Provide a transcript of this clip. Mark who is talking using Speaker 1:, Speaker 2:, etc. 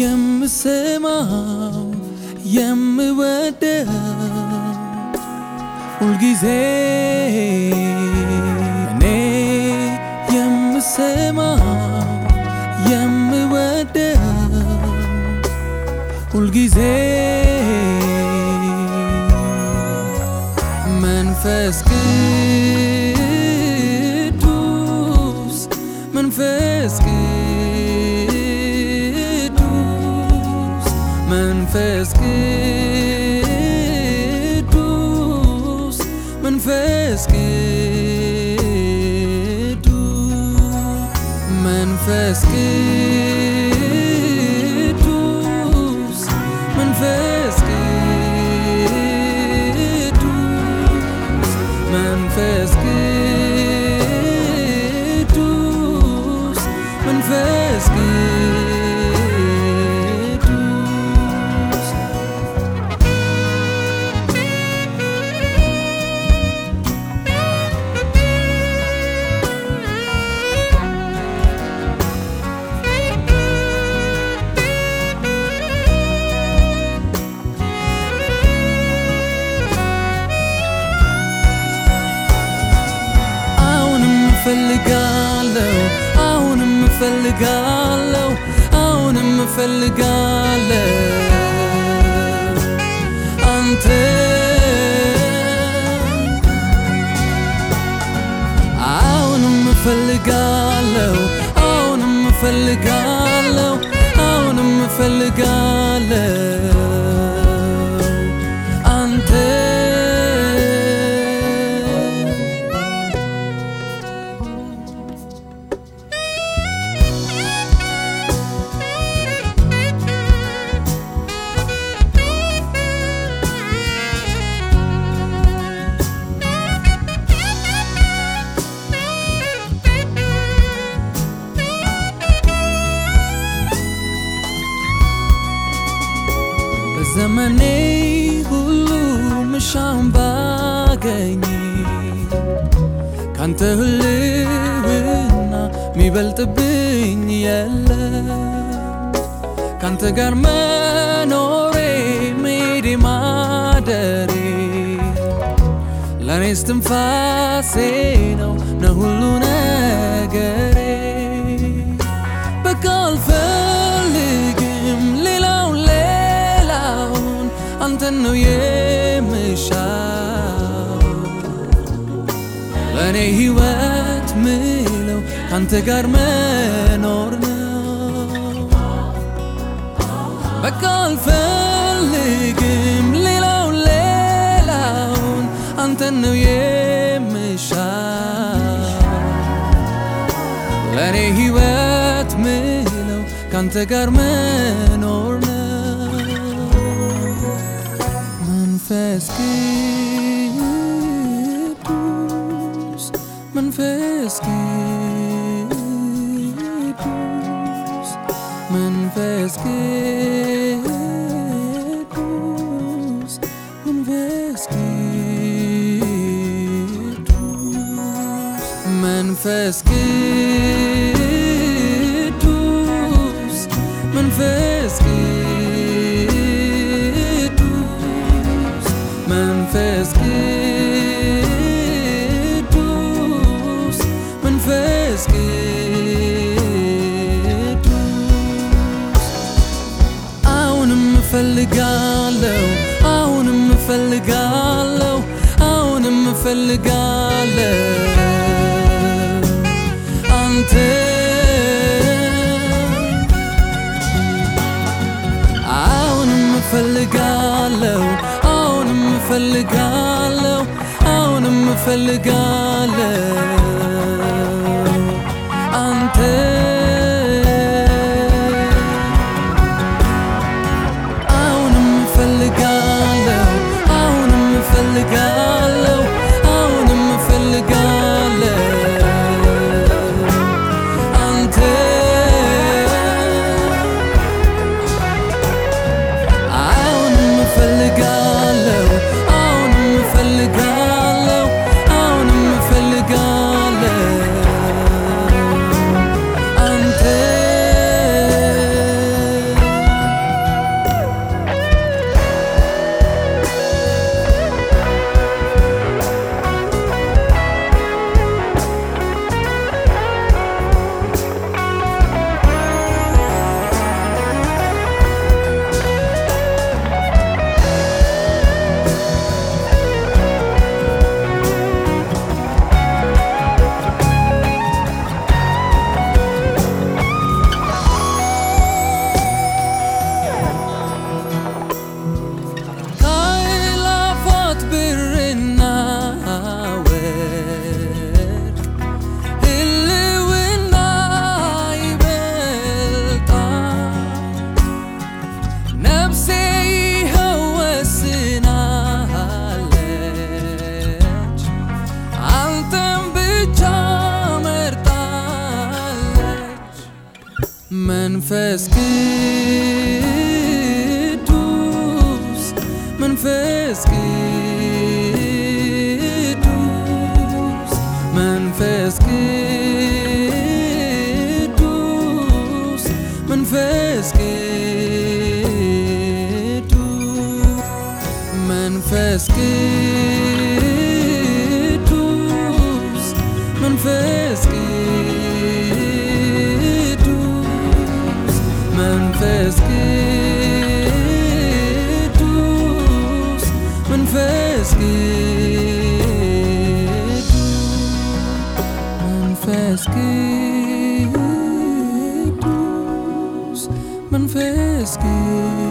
Speaker 1: የምሰማው የምወደው ሁልጊዜ እኔ የምሰማው የምወደው ሁልጊዜ መንፈስ ቅዱስ መንፈስ መንፈስ ቅዱስ መንፈስ ቅዱስ መንፈስ ቅዱስ መንፈስ ቅዱስ መንፈስ ቅዱስ መንፈስ ቅዱስ እፈልጋለሁ አሁንም እፈልጋለሁ አሁንም እፈልጋለሁ። አንተ አሁንም እፈልጋለሁ አሁንም እፈልጋለሁ አሁንም እፈልጋለሁ በዘመኔ ሁሉ ምሻውን ባገኝ ካንተ ህልውና ሚበልጥብኝ የለም። ካንተ ጋር መኖሬ ሜዴ ማደሬ ለእኔ እስትንፋሴ ነው ነሁሉ ነገሬ ነው የምሻው። ለእኔ ህይወት ምለው ካንተ ጋር መኖር ነው። በቃ አልፈልግም ሌላውን ሌላውን አንተን ነው የምሻው። ለእኔ ህይወት ምለው ካንተ ጋር መኖር Fesquedus, men fesquedus, men fesquedus, men fesquedus, men fesquedus, men fesquedus. እፈልጋለሁ አሁንም እፈልጋለሁ አሁንም እፈልጋለሁ። አንተ አሁንም እፈልጋለሁ አሁንም እፈልጋለሁ አሁንም እፈልጋለሁ መንፈስ ቅዱስ መንፈስ ቅዱስ መንፈስ ቅዱስ መንፈስ ቅዱስ መንፈስ ቅዱስ መንፈስ ቅዱስ feskedus, man feskedus.